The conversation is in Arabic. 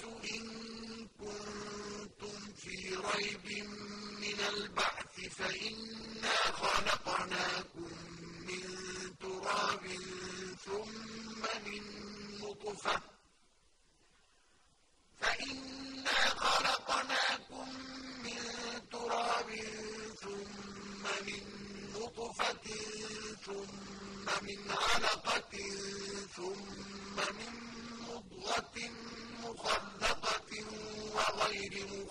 النَّاسُ إِن كُنتُمْ فِي رَيْبٍ مِّنَ الْبَعْثِ فَإِنَّا خَلَقْنَاكُم مِّن تُرَابٍ ثُمَّ مِن نُّطْفَةٍ. ثُمَّ مِنْ عَلَقَةٍ ثُمَّ